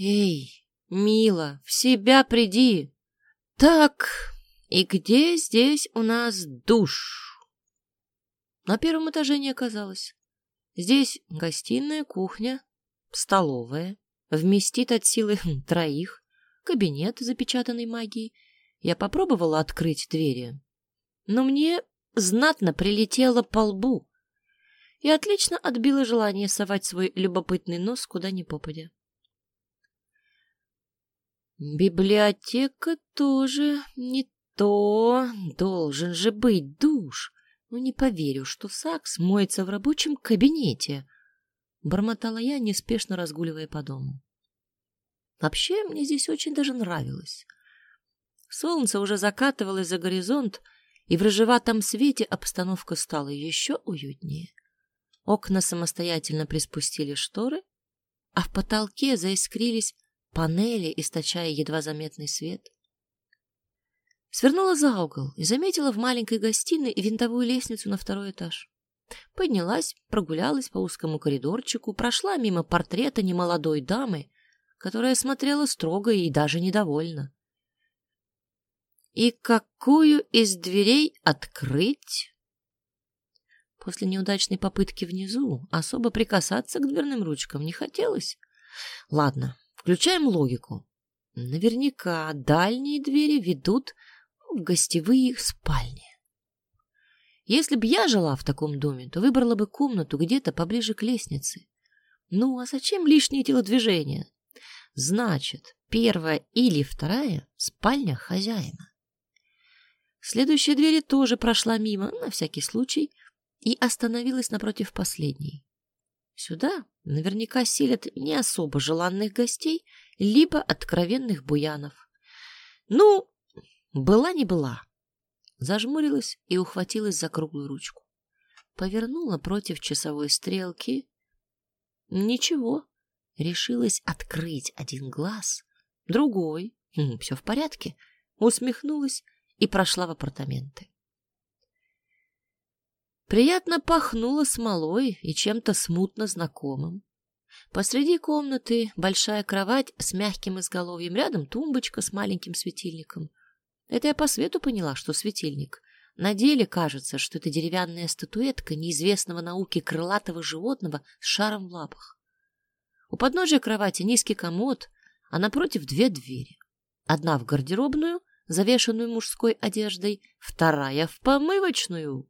Эй, мила, в себя приди. Так, и где здесь у нас душ? На первом этаже не оказалось. Здесь гостиная, кухня, столовая, вместит от силы хм, троих, кабинет, запечатанный магией. Я попробовала открыть двери, но мне знатно прилетело по лбу и отлично отбило желание совать свой любопытный нос куда ни попадя. Библиотека тоже не то. Должен же быть душ. Но не поверю, что Сакс моется в рабочем кабинете. Бормотала я, неспешно разгуливая по дому. Вообще, мне здесь очень даже нравилось. Солнце уже закатывалось за горизонт, и в рыжеватом свете обстановка стала еще уютнее. Окна самостоятельно приспустили шторы, а в потолке заискрились панели, источая едва заметный свет. Свернула за угол и заметила в маленькой гостиной винтовую лестницу на второй этаж. Поднялась, прогулялась по узкому коридорчику, прошла мимо портрета немолодой дамы, которая смотрела строго и даже недовольна. И какую из дверей открыть? После неудачной попытки внизу особо прикасаться к дверным ручкам не хотелось. Ладно, включаем логику. Наверняка дальние двери ведут в гостевые спальни. Если б я жила в таком доме, то выбрала бы комнату где-то поближе к лестнице. Ну, а зачем лишние телодвижения? Значит, первая или вторая — спальня хозяина. Следующая дверь тоже прошла мимо, на всякий случай, и остановилась напротив последней. Сюда наверняка селят не особо желанных гостей, либо откровенных буянов. Ну, была не была. Зажмурилась и ухватилась за круглую ручку. Повернула против часовой стрелки. Ничего. Решилась открыть один глаз, другой. Хм, все в порядке. Усмехнулась и прошла в апартаменты. Приятно пахнуло смолой и чем-то смутно знакомым. Посреди комнаты большая кровать с мягким изголовьем, рядом тумбочка с маленьким светильником. Это я по свету поняла, что светильник. На деле кажется, что это деревянная статуэтка неизвестного науки крылатого животного с шаром в лапах. У подножия кровати низкий комод, а напротив две двери. Одна в гардеробную, завешенную мужской одеждой, вторая в помывочную.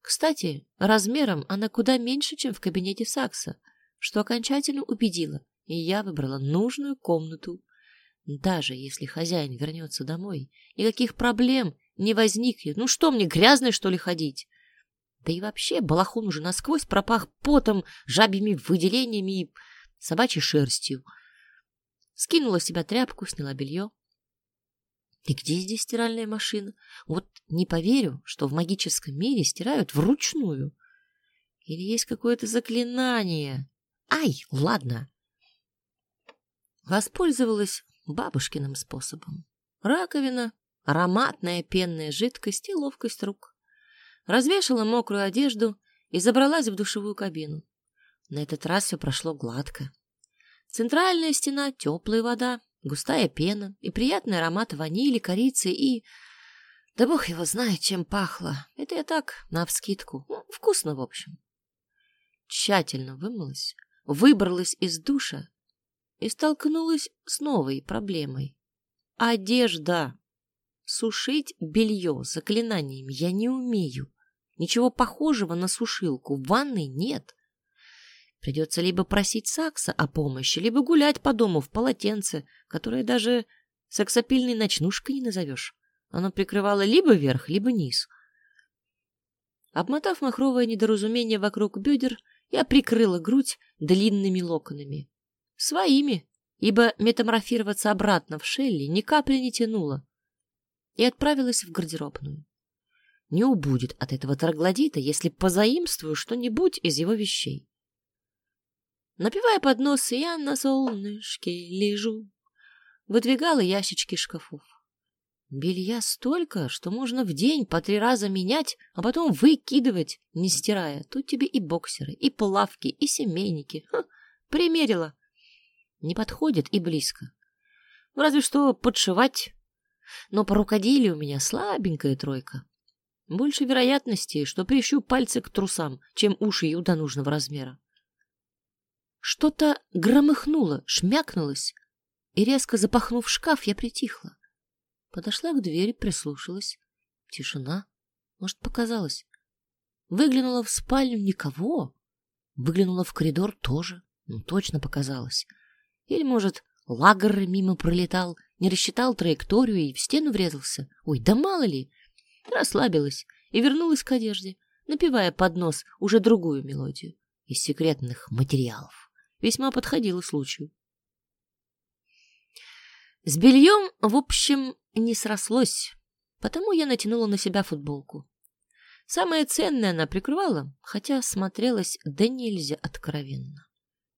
Кстати, размером она куда меньше, чем в кабинете Сакса, что окончательно убедило, и я выбрала нужную комнату даже если хозяин вернется домой, никаких проблем не возникнет. Ну что мне, грязной, что ли, ходить? Да и вообще, балахон уже насквозь пропах потом, жабьими выделениями и собачьей шерстью. Скинула с себя тряпку, сняла белье. И где здесь стиральная машина? Вот не поверю, что в магическом мире стирают вручную. Или есть какое-то заклинание? Ай, ладно. Воспользовалась бабушкиным способом. Раковина, ароматная пенная жидкость и ловкость рук. Развешала мокрую одежду и забралась в душевую кабину. На этот раз все прошло гладко. Центральная стена, теплая вода, густая пена и приятный аромат ванили, корицы и... Да бог его знает, чем пахло. Это я так, навскидку. Ну, вкусно, в общем. Тщательно вымылась, выбралась из душа и столкнулась с новой проблемой. Одежда. Сушить белье заклинаниями я не умею. Ничего похожего на сушилку в ванной нет. Придется либо просить Сакса о помощи, либо гулять по дому в полотенце, которое даже сексапильной ночнушкой не назовешь. Оно прикрывало либо верх, либо низ. Обмотав махровое недоразумение вокруг бедер, я прикрыла грудь длинными локонами. Своими, ибо метаморфироваться обратно в Шелли ни капли не тянуло. И отправилась в гардеробную. Не убудет от этого троглодита, если позаимствую что-нибудь из его вещей. Напивая под нос, я на солнышке лежу. Выдвигала ящички шкафов. Белья столько, что можно в день по три раза менять, а потом выкидывать, не стирая. Тут тебе и боксеры, и плавки, и семейники. Ха, примерила. не подходит и близко. Разве что подшивать. Но по рукоделию у меня слабенькая тройка. Больше вероятности, что прищу пальцы к трусам, чем уши Юда нужного размера. Что-то громыхнуло, шмякнулось, и, резко запахнув шкаф, я притихла. Подошла к двери, прислушалась. Тишина. Может, показалось. Выглянула в спальню — никого. Выглянула в коридор — тоже. Ну, точно показалось. Или, может, лагер мимо пролетал, не рассчитал траекторию и в стену врезался. Ой, да мало ли. Расслабилась и вернулась к одежде, напевая под нос уже другую мелодию из секретных материалов. Весьма подходила случаю. С бельем, в общем, не срослось, потому я натянула на себя футболку. Самое ценное она прикрывала, хотя смотрелась да нельзя откровенно.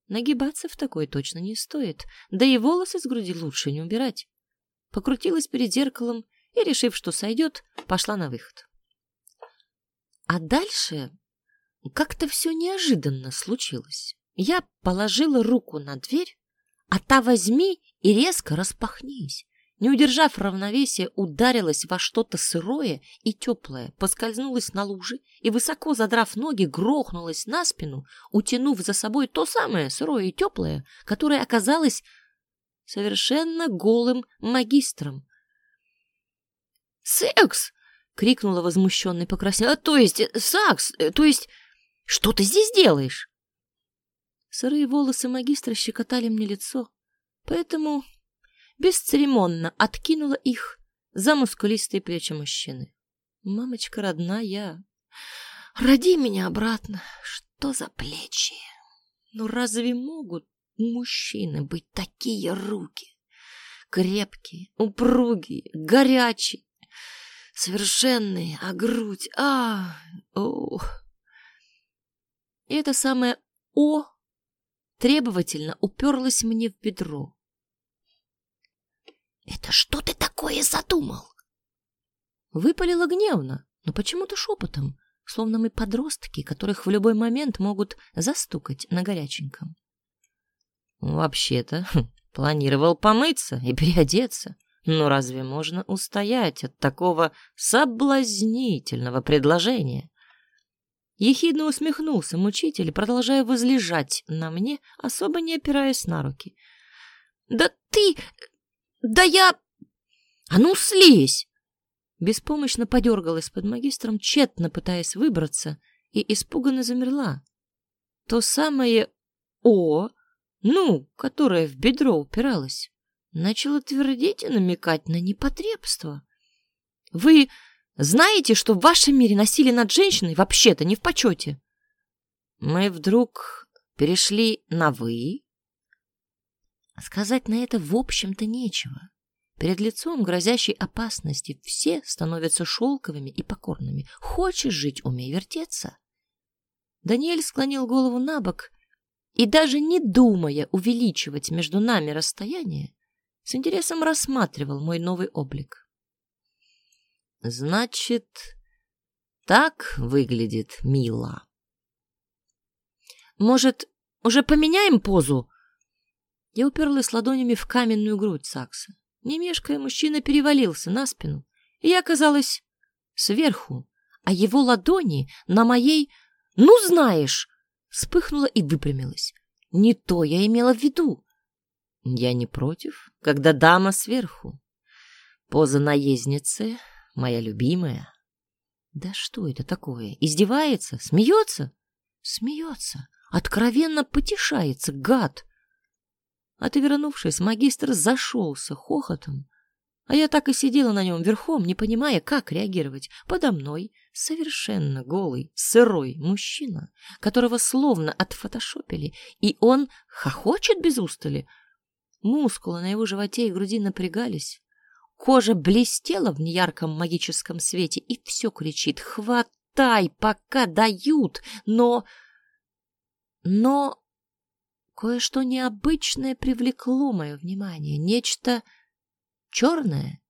Нагибаться в такой точно не стоит, да и волосы с груди лучше не убирать. Покрутилась перед зеркалом и, решив, что сойдет, пошла на выход. А дальше как-то все неожиданно случилось. Я положила руку на дверь, а та возьми и резко распахнись. Не удержав равновесия, ударилась во что-то сырое и теплое, поскользнулась на луже и, высоко задрав ноги, грохнулась на спину, утянув за собой то самое сырое и теплое, которое оказалось совершенно голым магистром. «Секс!» — крикнула возмущенный покраснел. «То есть, Сакс, то есть, что ты здесь делаешь?» Сырые волосы магистра щекотали мне лицо, поэтому бесцеремонно откинула их за мускулистые плечи мужчины. «Мамочка родная, роди меня обратно! Что за плечи? Ну разве могут мужчины быть такие руки? Крепкие, упругие, горячие, совершенные, а грудь... А, о. И это самое «о» требовательно уперлась мне в бедро. «Это что ты такое задумал?» Выпалила гневно, но почему-то шепотом, словно мы подростки, которых в любой момент могут застукать на горяченьком. «Вообще-то планировал помыться и переодеться, но разве можно устоять от такого соблазнительного предложения?» Ехидно усмехнулся мучитель, продолжая возлежать на мне, особо не опираясь на руки. «Да ты... Да я... А ну, слезь!» Беспомощно подергалась под магистром, тщетно пытаясь выбраться, и испуганно замерла. То самое «О», ну, которое в бедро упиралось, начало твердить и намекать на непотребство. «Вы знаете, что в вашем мире насилие над женщиной вообще-то не в почете? Мы вдруг перешли на «вы». Сказать на это, в общем-то, нечего. Перед лицом грозящей опасности все становятся шелковыми и покорными. Хочешь жить, умей вертеться. Даниэль склонил голову на бок и, даже не думая увеличивать между нами расстояние, с интересом рассматривал мой новый облик. Значит, так выглядит Мила. Может, уже поменяем позу? Я уперлась ладонями в каменную грудь Сакса. Не мешкая, мужчина перевалился на спину, и я оказалась сверху, а его ладони на моей «ну знаешь» вспыхнула и выпрямилась. Не то я имела в виду. Я не против, когда дама сверху. Поза наездницы моя любимая. Да что это такое? Издевается? Смеется? Смеется. Откровенно потешается, гад. Отвернувшись, магистр зашелся хохотом, а я так и сидела на нем верхом, не понимая, как реагировать. Подо мной совершенно голый, сырой мужчина, которого словно отфотошопили, и он хохочет без устали. Мускулы на его животе и груди напрягались, Кожа блестела в неярком магическом свете, и все кричит «Хватай, пока дают!» Но... Но... Кое-что необычное привлекло мое внимание. Нечто черное.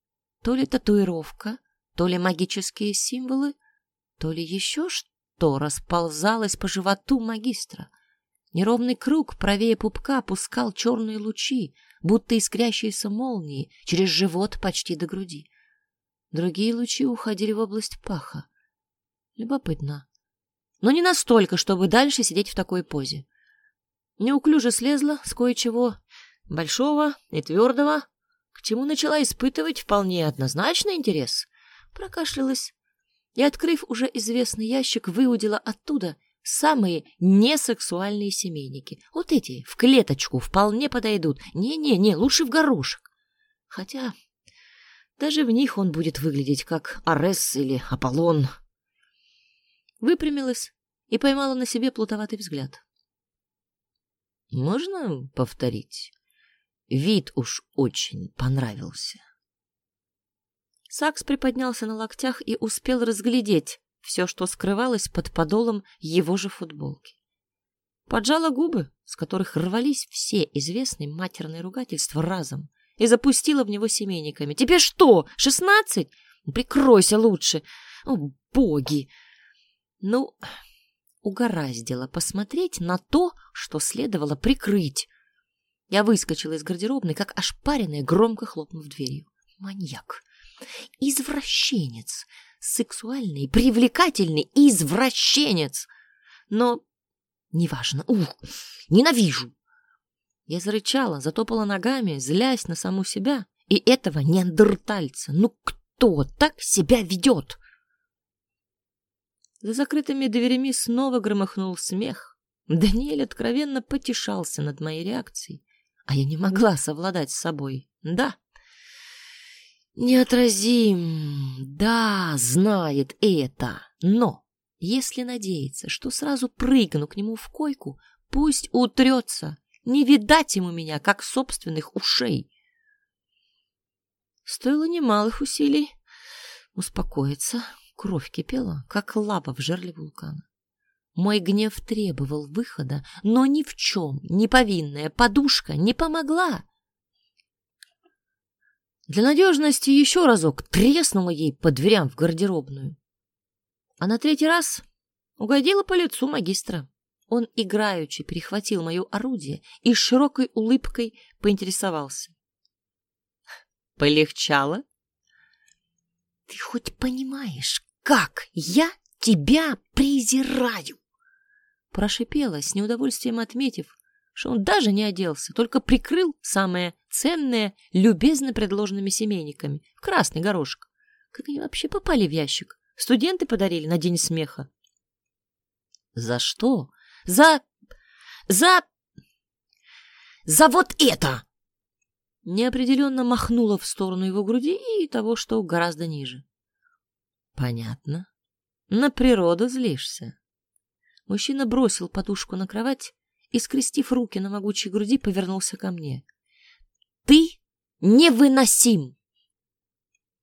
То ли татуировка, то ли магические символы, то ли еще что расползалось по животу магистра. Неровный круг правее пупка пускал черные лучи, будто искрящиеся молнии, через живот почти до груди. Другие лучи уходили в область паха. Любопытно. Но не настолько, чтобы дальше сидеть в такой позе. Неуклюже слезла с кое-чего большого и твердого, к чему начала испытывать вполне однозначный интерес. Прокашлялась и, открыв уже известный ящик, выудила оттуда самые несексуальные семейники. Вот эти, в клеточку, вполне подойдут. Не-не-не, лучше в горошек. Хотя даже в них он будет выглядеть как Арес или Аполлон. Выпрямилась и поймала на себе плутоватый взгляд. «Можно повторить? Вид уж очень понравился». Сакс приподнялся на локтях и успел разглядеть все, что скрывалось под подолом его же футболки. Поджала губы, с которых рвались все известные матерные ругательства разом, и запустила в него семейниками. «Тебе что, шестнадцать? Прикройся лучше! О, боги!» Ну, угораздило посмотреть на то, что следовало прикрыть. Я выскочила из гардеробной, как ошпаренная, громко хлопнув дверью. Маньяк! Извращенец! Сексуальный, привлекательный извращенец! Но неважно. Ух, ненавижу! Я зарычала, затопала ногами, злясь на саму себя и этого неандертальца. Ну кто так себя ведет? За закрытыми дверями снова громыхнул смех. Даниэль откровенно потешался над моей реакцией, а я не могла совладать с собой. Да, неотразим, да, знает это, но если надеяться, что сразу прыгну к нему в койку, пусть утрется, не видать ему меня, как собственных ушей. Стоило немалых усилий успокоиться, Кровь кипела, как лава в жерле вулкана. Мой гнев требовал выхода, но ни в чем неповинная подушка не помогла. Для надежности еще разок треснула ей по дверям в гардеробную. А на третий раз угодила по лицу магистра. Он играючи перехватил мое орудие и широкой улыбкой поинтересовался. «Полегчало?» «Ты хоть понимаешь, как я тебя презираю!» Прошипела, с неудовольствием отметив, что он даже не оделся, только прикрыл самое ценное любезно предложенными семейниками — красный горошек. Как они вообще попали в ящик? Студенты подарили на день смеха. За что? За... за... за вот это! Неопределенно махнула в сторону его груди и того, что гораздо ниже. Понятно. На природу злишься. Мужчина бросил подушку на кровать и, скрестив руки на могучей груди, повернулся ко мне. Ты невыносим!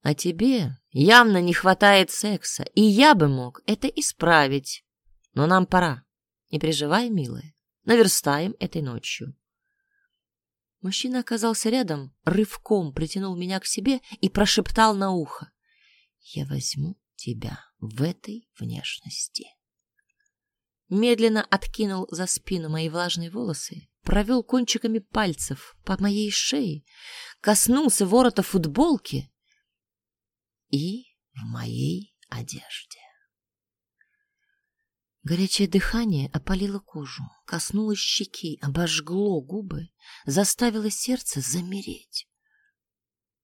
А тебе явно не хватает секса, и я бы мог это исправить. Но нам пора. Не переживай, милая. Наверстаем этой ночью. Мужчина оказался рядом, рывком притянул меня к себе и прошептал на ухо. Я возьму тебя в этой внешности. Медленно откинул за спину мои влажные волосы, провел кончиками пальцев по моей шее, коснулся ворота футболки и в моей одежде. Горячее дыхание опалило кожу, коснулось щеки, обожгло губы, заставило сердце замереть.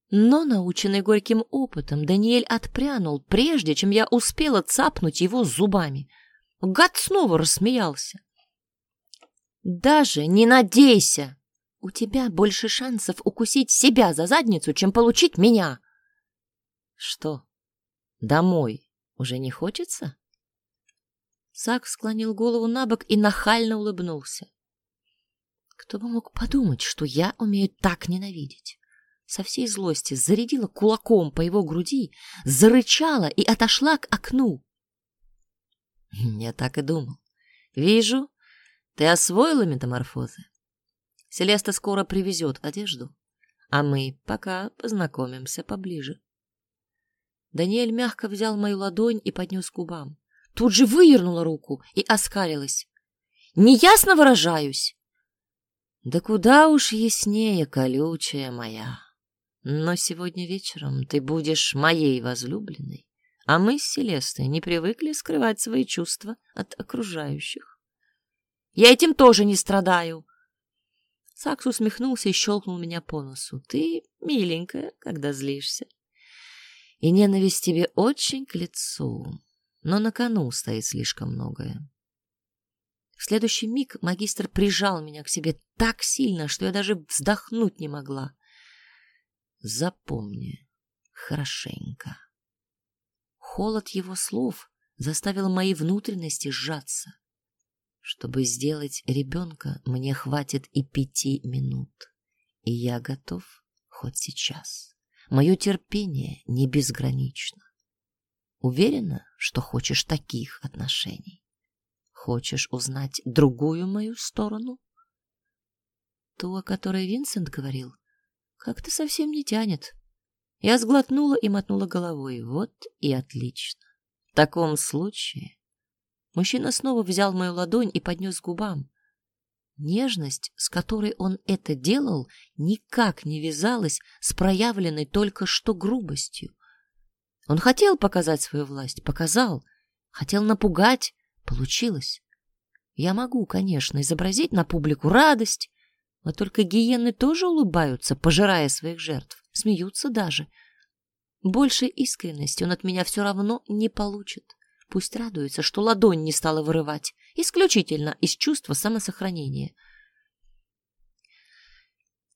Но, наученный горьким опытом, Даниэль отпрянул, прежде чем я успела цапнуть его зубами. Гад снова рассмеялся. «Даже не надейся! У тебя больше шансов укусить себя за задницу, чем получить меня!» «Что, домой уже не хочется?» Сак склонил голову на бок и нахально улыбнулся. Кто бы мог подумать, что я умею так ненавидеть? со всей злости зарядила кулаком по его груди, зарычала и отошла к окну. Я так и думал. Вижу, ты освоила метаморфозы. Селеста скоро привезет одежду, а мы пока познакомимся поближе. Даниэль мягко взял мою ладонь и поднес к губам. Тут же вывернула руку и оскалилась. Неясно выражаюсь? Да куда уж яснее, колючая моя. Но сегодня вечером ты будешь моей возлюбленной, а мы с Селестой не привыкли скрывать свои чувства от окружающих. Я этим тоже не страдаю. Сакс усмехнулся и щелкнул меня по носу. Ты миленькая, когда злишься. И ненависть тебе очень к лицу, но на кону стоит слишком многое. В следующий миг магистр прижал меня к себе так сильно, что я даже вздохнуть не могла. Запомни хорошенько. Холод его слов заставил мои внутренности сжаться. Чтобы сделать ребенка, мне хватит и пяти минут. И я готов хоть сейчас. Мое терпение не безгранично. Уверена, что хочешь таких отношений? Хочешь узнать другую мою сторону? Ту, о которой Винсент говорил, как-то совсем не тянет. Я сглотнула и мотнула головой. Вот и отлично. В таком случае... Мужчина снова взял мою ладонь и поднес к губам. Нежность, с которой он это делал, никак не вязалась с проявленной только что грубостью. Он хотел показать свою власть, показал. Хотел напугать, Получилось. Я могу, конечно, изобразить на публику радость, но только гиены тоже улыбаются, пожирая своих жертв, смеются даже. Большей искренности он от меня все равно не получит. Пусть радуется, что ладонь не стала вырывать, исключительно из чувства самосохранения.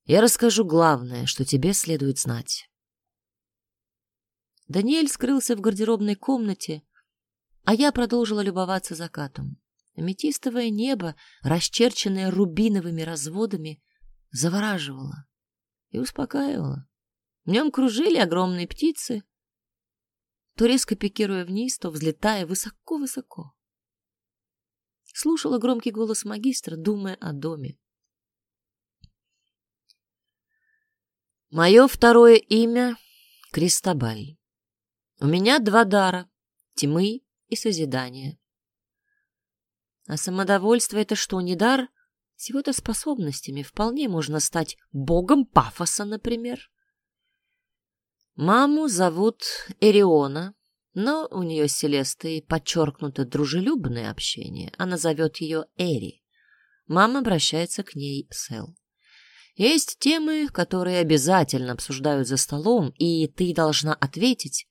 Я расскажу главное, что тебе следует знать. Даниэль скрылся в гардеробной комнате, а я продолжила любоваться закатом. Аметистовое небо, расчерченное рубиновыми разводами, завораживало и успокаивало. В нем кружили огромные птицы, то резко пикируя вниз, то взлетая высоко-высоко. Слушала громкий голос магистра, думая о доме. Мое второе имя — Кристобаль. У меня два дара — тьмы и созидание. А самодовольство — это что, не дар? С его-то способностями вполне можно стать богом пафоса, например. Маму зовут Эриона, но у нее с Селестой подчеркнуто дружелюбное общение. Она зовет ее Эри. Мама обращается к ней Сэл. Есть темы, которые обязательно обсуждают за столом, и ты должна ответить,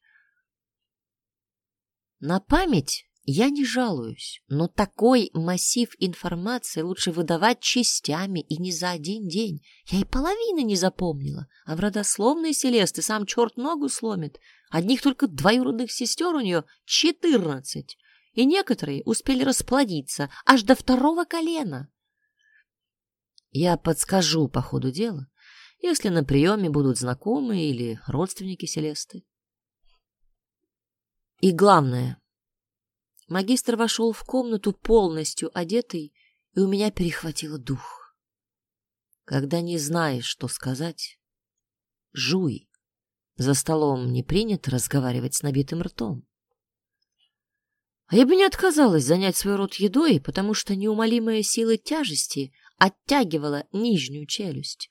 на память я не жалуюсь, но такой массив информации лучше выдавать частями и не за один день. Я и половины не запомнила, а в родословной Селесты сам черт ногу сломит. Одних только двоюродных сестер у нее четырнадцать, и некоторые успели расплодиться аж до второго колена. Я подскажу по ходу дела, если на приеме будут знакомые или родственники Селесты. И главное, магистр вошел в комнату полностью одетый, и у меня перехватило дух. Когда не знаешь, что сказать, жуй. За столом не принято разговаривать с набитым ртом. А я бы не отказалась занять свой рот едой, потому что неумолимая сила тяжести оттягивала нижнюю челюсть.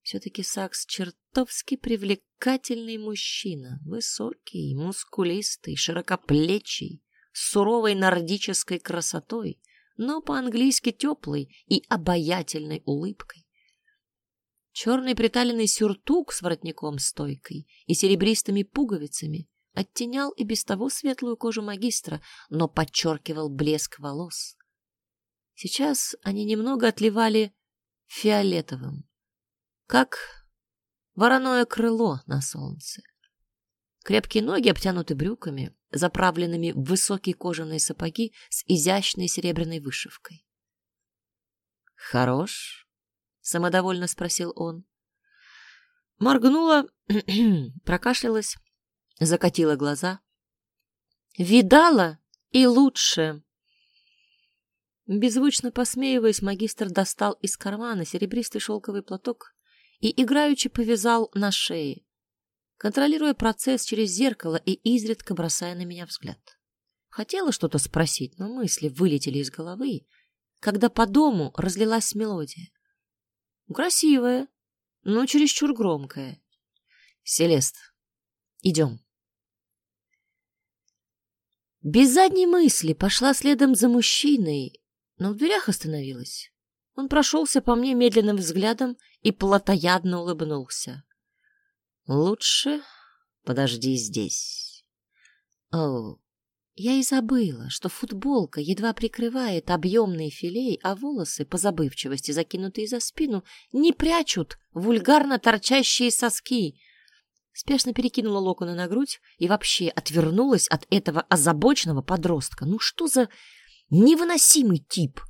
Все-таки Сакс чертовски привлекательный мужчина. Высокий, мускулистый, широкоплечий, с суровой нордической красотой, но по-английски теплой и обаятельной улыбкой. Черный приталенный сюртук с воротником-стойкой и серебристыми пуговицами оттенял и без того светлую кожу магистра, но подчеркивал блеск волос. Сейчас они немного отливали фиолетовым, как вороное крыло на солнце. Крепкие ноги обтянуты брюками, заправленными в высокие кожаные сапоги с изящной серебряной вышивкой. «Хорош?» — самодовольно спросил он. Моргнула, прокашлялась, закатила глаза. «Видала и лучше!» Беззвучно посмеиваясь, магистр достал из кармана серебристый шелковый платок и играючи повязал на шее, контролируя процесс через зеркало и изредка бросая на меня взгляд. Хотела что-то спросить, но мысли вылетели из головы, когда по дому разлилась мелодия. Красивая, но чересчур громкая. Селест, идем. Без задней мысли пошла следом за мужчиной, но в дверях остановилась. Он прошелся по мне медленным взглядом и плотоядно улыбнулся. «Лучше подожди здесь». «О, я и забыла, что футболка едва прикрывает объемный филей, а волосы, по забывчивости закинутые за спину, не прячут вульгарно торчащие соски. Спешно перекинула локоны на грудь и вообще отвернулась от этого озабоченного подростка. Ну что за невыносимый тип?